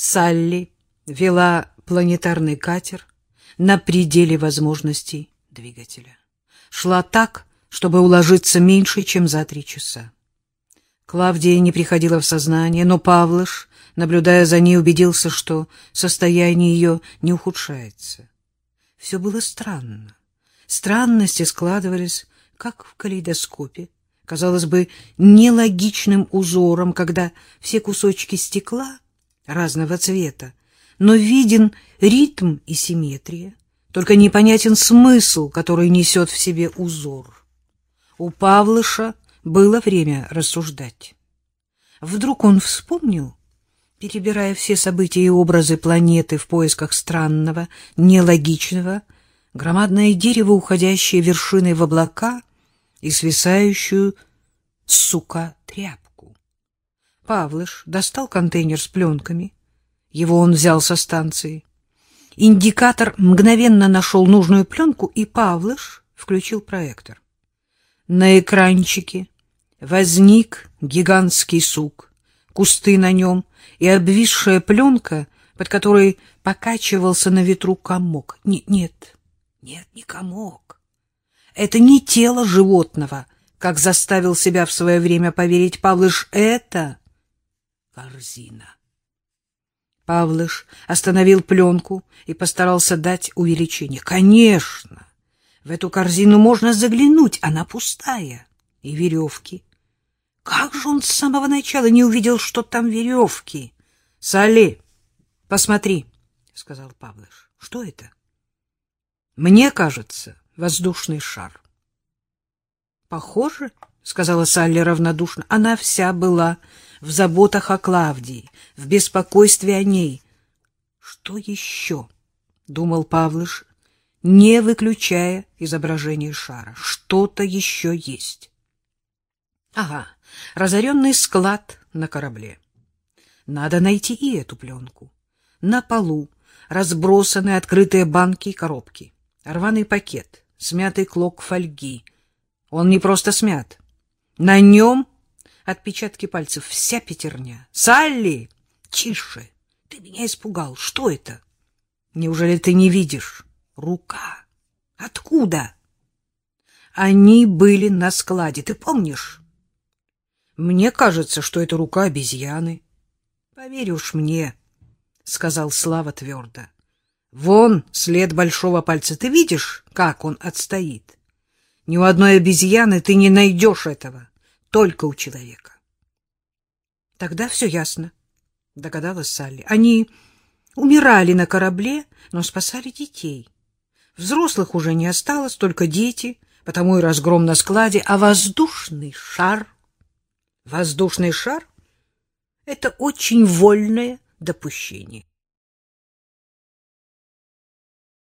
Салли вела планетарный катер на пределе возможностей двигателя. Шла так, чтобы уложиться меньше, чем за три часа. Клавдия не приходила в сознание, но Павлыш, наблюдая за ней, убедился, что состояние ее не ухудшается. Все было странно. Странности складывались, как в калейдоскопе, казалось бы, нелогичным узором, когда все кусочки стекла разного цвета, но виден ритм и симметрия, только непонятен смысл, который несет в себе узор. У Павлыша было время рассуждать. Вдруг он вспомнил, перебирая все события и образы планеты в поисках странного, нелогичного, громадное дерево, уходящее вершиной в облака и свисающую, сука, тряпку. Павлыш достал контейнер с пленками. Его он взял со станции. Индикатор мгновенно нашел нужную пленку, и Павлыш включил проектор. На экранчике возник гигантский сук, кусты на нем и обвисшая пленка, под которой покачивался на ветру комок. Нет, нет, нет, не комок. Это не тело животного, как заставил себя в свое время поверить Павлыш, это корзина. Павлыш остановил пленку и постарался дать увеличение. Конечно, в эту корзину можно заглянуть, она пустая. И веревки. Как же он с самого начала не увидел, что там веревки? — Сали, посмотри, — сказал Павлыш. — Что это? — Мне кажется, воздушный шар. — Похоже, — сказала Салли равнодушно. Она вся была в заботах о Клавдии, в беспокойстве о ней. Что еще? думал Павлыш, не выключая изображение шара. Что-то еще есть. Ага, разоренный склад на корабле. Надо найти и эту пленку. На полу разбросаны открытые банки и коробки. Рваный пакет, смятый клок фольги. Он не просто смят. На нем отпечатки пальцев, вся пятерня. «Салли! Тише! Ты меня испугал. Что это? Неужели ты не видишь? Рука. Откуда?» Они были на складе, ты помнишь? Мне кажется, что это рука обезьяны. Поверь уж мне, сказал Слава твердо. Вон след большого пальца. Ты видишь, как он отстоит? Ни у одной обезьяны ты не найдешь этого только у человека. Тогда все ясно, догадалась Салли. Они умирали на корабле, но спасали детей. Взрослых уже не осталось, только дети, потому и разгром на складе, а воздушный шар... Воздушный шар — это очень вольное допущение.